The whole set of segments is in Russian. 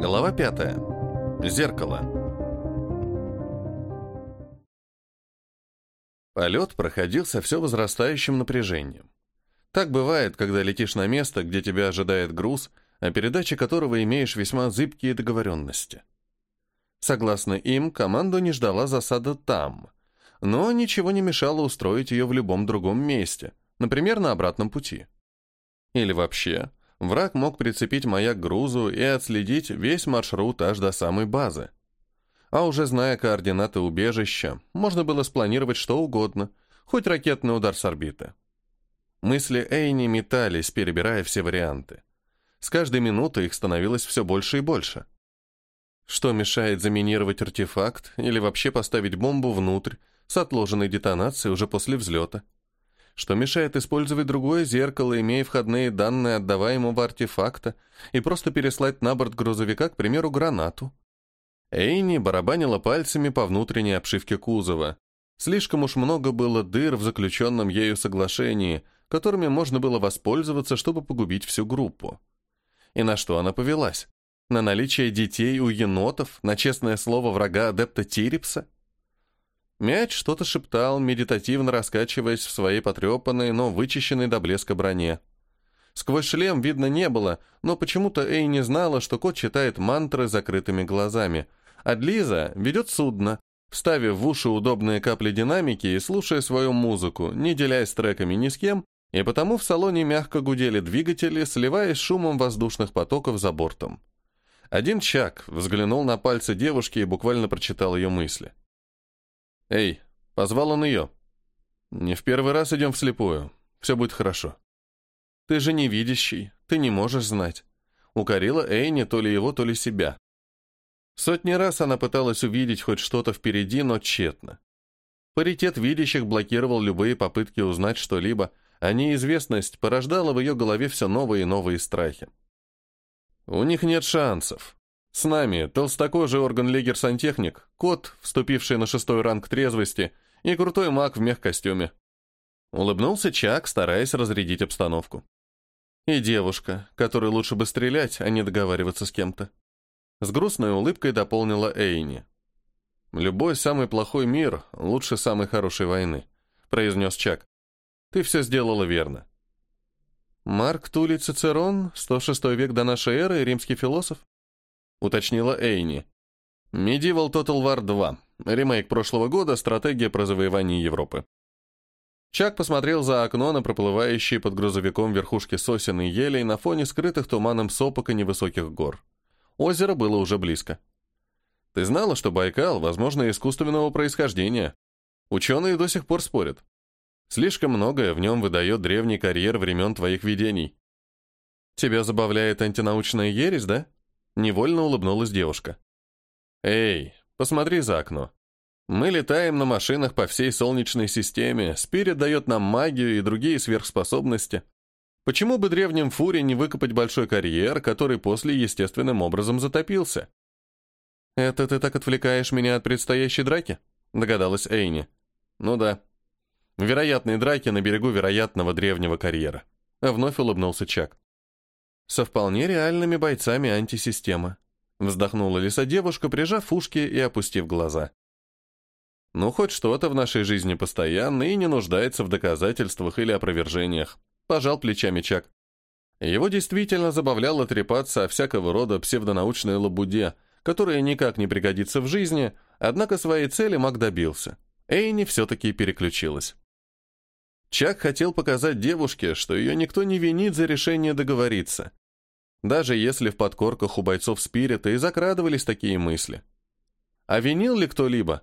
Глава пятая. Зеркало. Полет проходил со все возрастающим напряжением. Так бывает, когда летишь на место, где тебя ожидает груз, о передаче которого имеешь весьма зыбкие договоренности. Согласно им, команду не ждала засада там, но ничего не мешало устроить ее в любом другом месте, например, на обратном пути. Или вообще, враг мог прицепить маяк к грузу и отследить весь маршрут аж до самой базы. А уже зная координаты убежища, можно было спланировать что угодно, хоть ракетный удар с орбиты. Мысли Эйни метались, перебирая все варианты. С каждой минутой их становилось все больше и больше. Что мешает заминировать артефакт или вообще поставить бомбу внутрь с отложенной детонацией уже после взлета? Что мешает использовать другое зеркало, имея входные данные отдаваемого артефакта, и просто переслать на борт грузовика, к примеру, гранату. Эйни барабанила пальцами по внутренней обшивке кузова. Слишком уж много было дыр в заключенном ею соглашении, которыми можно было воспользоваться, чтобы погубить всю группу. И на что она повелась? На наличие детей у енотов, на честное слово врага адепта Тирипса? Мяч что-то шептал, медитативно раскачиваясь в своей потрепанной, но вычищенной до блеска броне. Сквозь шлем видно не было, но почему-то Эй не знала, что кот читает мантры закрытыми глазами, а Длиза ведет судно, вставив в уши удобные капли динамики и слушая свою музыку, не делясь треками ни с кем, и потому в салоне мягко гудели двигатели, сливаясь шумом воздушных потоков за бортом. Один Чак взглянул на пальцы девушки и буквально прочитал ее мысли. «Эй!» — позвал он ее. «Не в первый раз идем вслепую. Все будет хорошо». «Ты же невидящий, ты не можешь знать». Укорила Эйни то ли его, то ли себя. Сотни раз она пыталась увидеть хоть что-то впереди, но тщетно. Паритет видящих блокировал любые попытки узнать что-либо, а неизвестность порождала в ее голове все новые и новые страхи. «У них нет шансов», с нами толстокожий орган-легер-сантехник, кот, вступивший на шестой ранг трезвости, и крутой маг в мех-костюме. Улыбнулся Чак, стараясь разрядить обстановку. И девушка, которой лучше бы стрелять, а не договариваться с кем-то. С грустной улыбкой дополнила Эйни. «Любой самый плохой мир лучше самой хорошей войны», — произнес Чак. «Ты все сделала верно». Марк Тулей Цицерон, 106 век до нашей эры, римский философ? Уточнила Эйни. Medieval Total War 2. Ремейк прошлого года, стратегия про завоевание Европы. Чак посмотрел за окно на проплывающие под грузовиком верхушки сосен и елей на фоне скрытых туманом сопок и невысоких гор. Озеро было уже близко. Ты знала, что Байкал, возможно, искусственного происхождения? Ученые до сих пор спорят. Слишком многое в нем выдает древний карьер времен твоих видений. Тебя забавляет антинаучная ересь, да? Невольно улыбнулась девушка. «Эй, посмотри за окно. Мы летаем на машинах по всей Солнечной системе, Спирит дает нам магию и другие сверхспособности. Почему бы древним Фуре не выкопать большой карьер, который после естественным образом затопился?» «Это ты так отвлекаешь меня от предстоящей драки?» — догадалась Эйни. «Ну да. Вероятные драки на берегу вероятного древнего карьера». Вновь улыбнулся Чак со вполне реальными бойцами антисистемы. Вздохнула лиса девушка, прижав ушки и опустив глаза. Ну, хоть что-то в нашей жизни постоянно и не нуждается в доказательствах или опровержениях. Пожал плечами Чак. Его действительно забавляло трепаться о всякого рода псевдонаучной лабуде, которая никак не пригодится в жизни, однако своей цели маг добился. Эйни все-таки переключилась. Чак хотел показать девушке, что ее никто не винит за решение договориться, даже если в подкорках у бойцов спирита и закрадывались такие мысли. А винил ли кто-либо?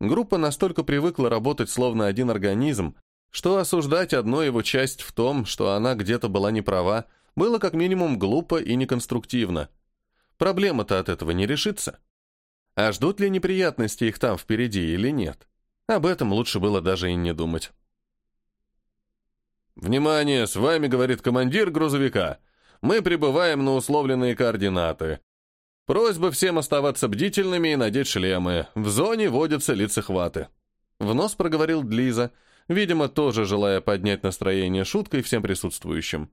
Группа настолько привыкла работать словно один организм, что осуждать одну его часть в том, что она где-то была неправа, было как минимум глупо и неконструктивно. Проблема-то от этого не решится. А ждут ли неприятности их там впереди или нет? Об этом лучше было даже и не думать. «Внимание, с вами, — говорит командир грузовика, мы прибываем на условленные координаты. Просьба всем оставаться бдительными и надеть шлемы. В зоне водятся лицехваты. В нос проговорил Длиза, видимо, тоже желая поднять настроение шуткой всем присутствующим.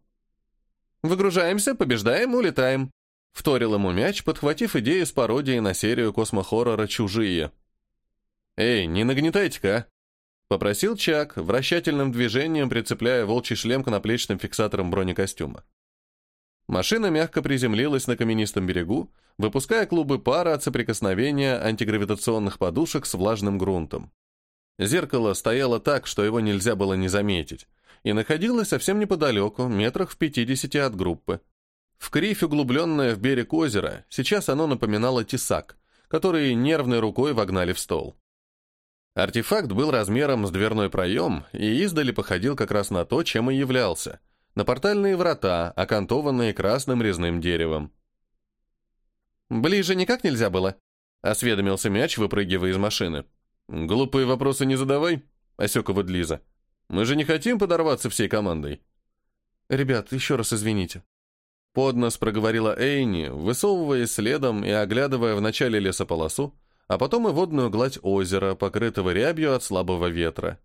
«Выгружаемся, побеждаем, улетаем». Вторил ему мяч, подхватив идею с пародией на серию космохоррора «Чужие». «Эй, не нагнетайте-ка, а!» Попросил Чак, вращательным движением прицепляя волчий шлем к наплечным фиксаторам бронекостюма. Машина мягко приземлилась на каменистом берегу, выпуская клубы пара от соприкосновения антигравитационных подушек с влажным грунтом. Зеркало стояло так, что его нельзя было не заметить, и находилось совсем неподалеку, метрах в 50 от группы. В криф, углубленное в берег озера, сейчас оно напоминало тесак, который нервной рукой вогнали в стол. Артефакт был размером с дверной проем и издали походил как раз на то, чем и являлся – на портальные врата, окантованные красным резным деревом. «Ближе никак нельзя было?» — осведомился мяч, выпрыгивая из машины. «Глупые вопросы не задавай», — осек его Длиза. «Мы же не хотим подорваться всей командой». «Ребят, еще раз извините». Под нос проговорила Эйни, высовываясь следом и оглядывая вначале лесополосу, а потом и водную гладь озера, покрытого рябью от слабого ветра.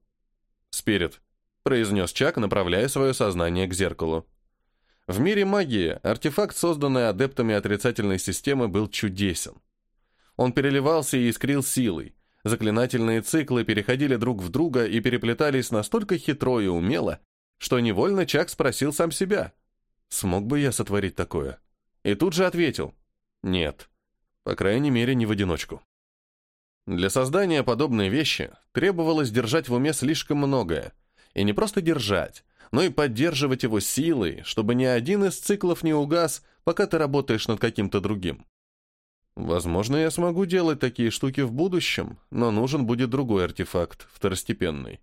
«Спирит, произнес Чак, направляя свое сознание к зеркалу. В мире магии артефакт, созданный адептами отрицательной системы, был чудесен. Он переливался и искрил силой. Заклинательные циклы переходили друг в друга и переплетались настолько хитро и умело, что невольно Чак спросил сам себя, «Смог бы я сотворить такое?» И тут же ответил, «Нет, по крайней мере, не в одиночку». Для создания подобной вещи требовалось держать в уме слишком многое, и не просто держать, но и поддерживать его силой, чтобы ни один из циклов не угас, пока ты работаешь над каким-то другим. Возможно, я смогу делать такие штуки в будущем, но нужен будет другой артефакт, второстепенный.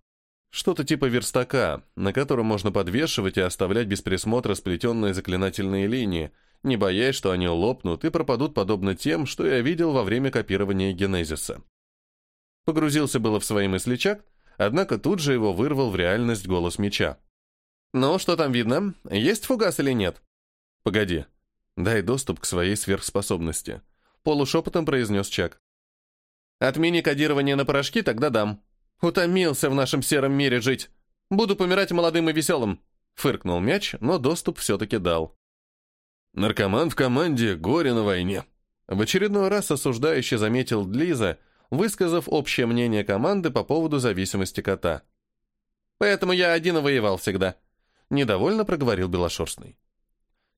Что-то типа верстака, на котором можно подвешивать и оставлять без присмотра сплетенные заклинательные линии, не боясь, что они лопнут и пропадут подобно тем, что я видел во время копирования генезиса. Погрузился было в свои мысли Чак, Однако тут же его вырвал в реальность голос меча. «Ну, что там видно? Есть фугас или нет?» «Погоди. Дай доступ к своей сверхспособности», — полушепотом произнес Чак. «Отмени кодирование на порошки, тогда дам. Утомился в нашем сером мире жить. Буду помирать молодым и веселым», — фыркнул мяч, но доступ все-таки дал. «Наркоман в команде, горе на войне», — в очередной раз осуждающе заметил Длиза, высказав общее мнение команды по поводу зависимости кота. «Поэтому я один и воевал всегда», — недовольно проговорил Белошерстный.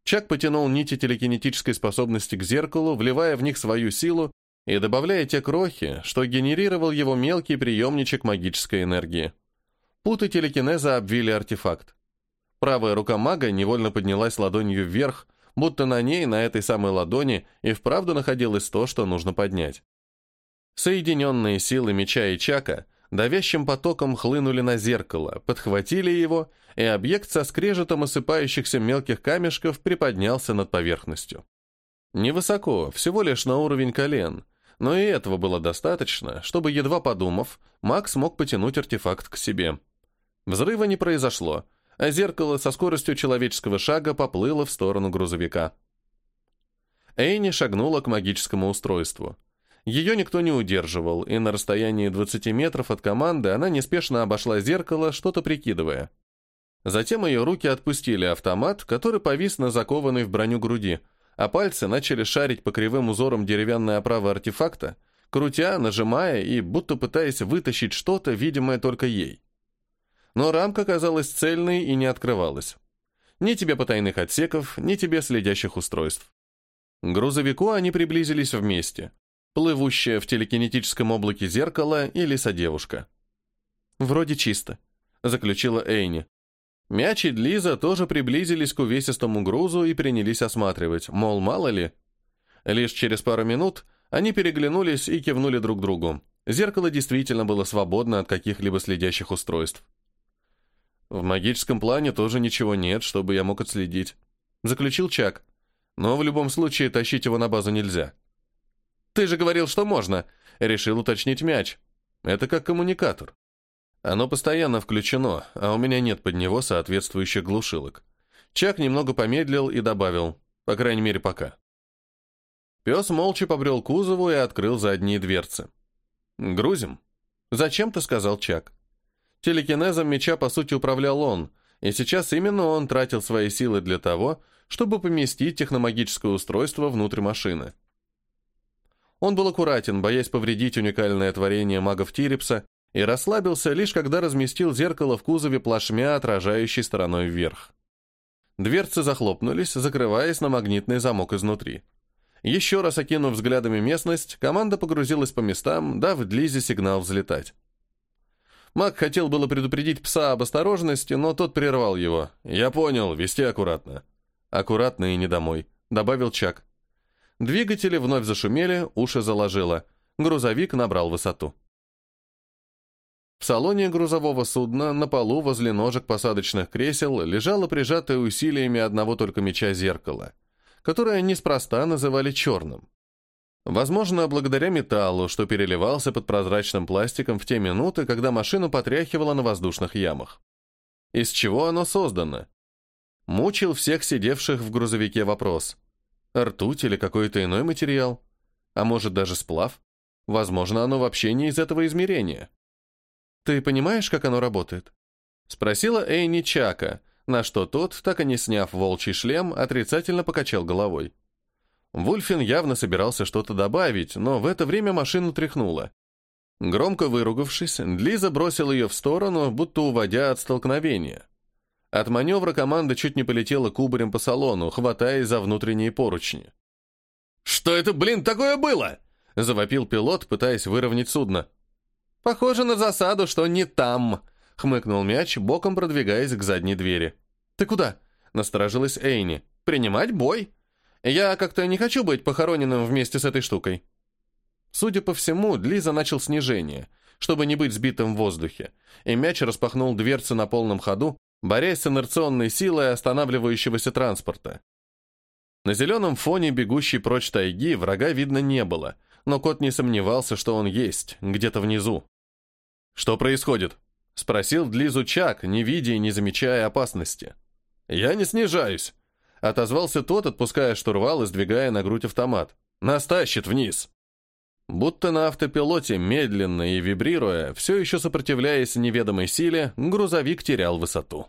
Чак потянул нити телекинетической способности к зеркалу, вливая в них свою силу и добавляя те крохи, что генерировал его мелкий приемничек магической энергии. Путы телекинеза обвили артефакт. Правая рука мага невольно поднялась ладонью вверх, будто на ней, на этой самой ладони, и вправду находилось то, что нужно поднять. Соединенные силы меча и чака давящим потоком хлынули на зеркало, подхватили его, и объект со скрежетом осыпающихся мелких камешков приподнялся над поверхностью. Невысоко, всего лишь на уровень колен, но и этого было достаточно, чтобы, едва подумав, Макс мог потянуть артефакт к себе. Взрыва не произошло, а зеркало со скоростью человеческого шага поплыло в сторону грузовика. Эйни шагнула к магическому устройству — ее никто не удерживал, и на расстоянии 20 метров от команды она неспешно обошла зеркало, что-то прикидывая. Затем ее руки отпустили автомат, который повис на закованной в броню груди, а пальцы начали шарить по кривым узорам деревянной оправы артефакта, крутя, нажимая и будто пытаясь вытащить что-то, видимое только ей. Но рамка казалась цельной и не открывалась. Ни тебе потайных отсеков, ни тебе следящих устройств. К грузовику они приблизились вместе плывущая в телекинетическом облаке зеркало и лиса-девушка. «Вроде чисто», — заключила Эйни. Мяч и Длиза тоже приблизились к увесистому грузу и принялись осматривать, мол, мало ли. Лишь через пару минут они переглянулись и кивнули друг другу. Зеркало действительно было свободно от каких-либо следящих устройств. «В магическом плане тоже ничего нет, чтобы я мог отследить», — заключил Чак. «Но в любом случае тащить его на базу нельзя». «Ты же говорил, что можно!» Решил уточнить мяч. «Это как коммуникатор. Оно постоянно включено, а у меня нет под него соответствующих глушилок». Чак немного помедлил и добавил, по крайней мере, пока. Пес молча побрел кузову и открыл задние дверцы. «Грузим?» «Зачем-то», — сказал Чак. Телекинезом меча, по сути, управлял он, и сейчас именно он тратил свои силы для того, чтобы поместить техномагическое устройство внутрь машины. Он был аккуратен, боясь повредить уникальное творение магов Тирипса, и расслабился лишь когда разместил зеркало в кузове плашмя, отражающей стороной вверх. Дверцы захлопнулись, закрываясь на магнитный замок изнутри. Еще раз окинув взглядами местность, команда погрузилась по местам, дав Длизе сигнал взлетать. Маг хотел было предупредить пса об осторожности, но тот прервал его. «Я понял, вести аккуратно». «Аккуратно и не домой», — добавил Чак. Двигатели вновь зашумели, уши заложило. Грузовик набрал высоту. В салоне грузового судна на полу возле ножек посадочных кресел лежало прижатое усилиями одного только меча зеркало, которое неспроста называли черным. Возможно, благодаря металлу, что переливался под прозрачным пластиком в те минуты, когда машину потряхивало на воздушных ямах. Из чего оно создано? Мучил всех сидевших в грузовике вопрос. Ртуть или какой-то иной материал? А может, даже сплав? Возможно, оно вообще не из этого измерения. «Ты понимаешь, как оно работает?» Спросила Эйни Чака, на что тот, так и не сняв волчий шлем, отрицательно покачал головой. Вульфин явно собирался что-то добавить, но в это время машину тряхнуло. Громко выругавшись, Длиза бросил ее в сторону, будто уводя от столкновения. От маневра команда чуть не полетела кубарем по салону, хватаясь за внутренние поручни. «Что это, блин, такое было?» — завопил пилот, пытаясь выровнять судно. «Похоже на засаду, что не там», — хмыкнул мяч, боком продвигаясь к задней двери. «Ты куда?» — насторожилась Эйни. «Принимать бой. Я как-то не хочу быть похороненным вместе с этой штукой». Судя по всему, Длиза начал снижение, чтобы не быть сбитым в воздухе, и мяч распахнул дверцы на полном ходу, борясь с инерционной силой останавливающегося транспорта. На зеленом фоне бегущей прочь тайги врага видно не было, но кот не сомневался, что он есть, где-то внизу. «Что происходит?» — спросил Длизу Чак, не видя и не замечая опасности. «Я не снижаюсь», — отозвался тот, отпуская штурвал и сдвигая на грудь автомат. «Нас тащит вниз». Будто на автопилоте, медленно и вибрируя, все еще сопротивляясь неведомой силе, грузовик терял высоту.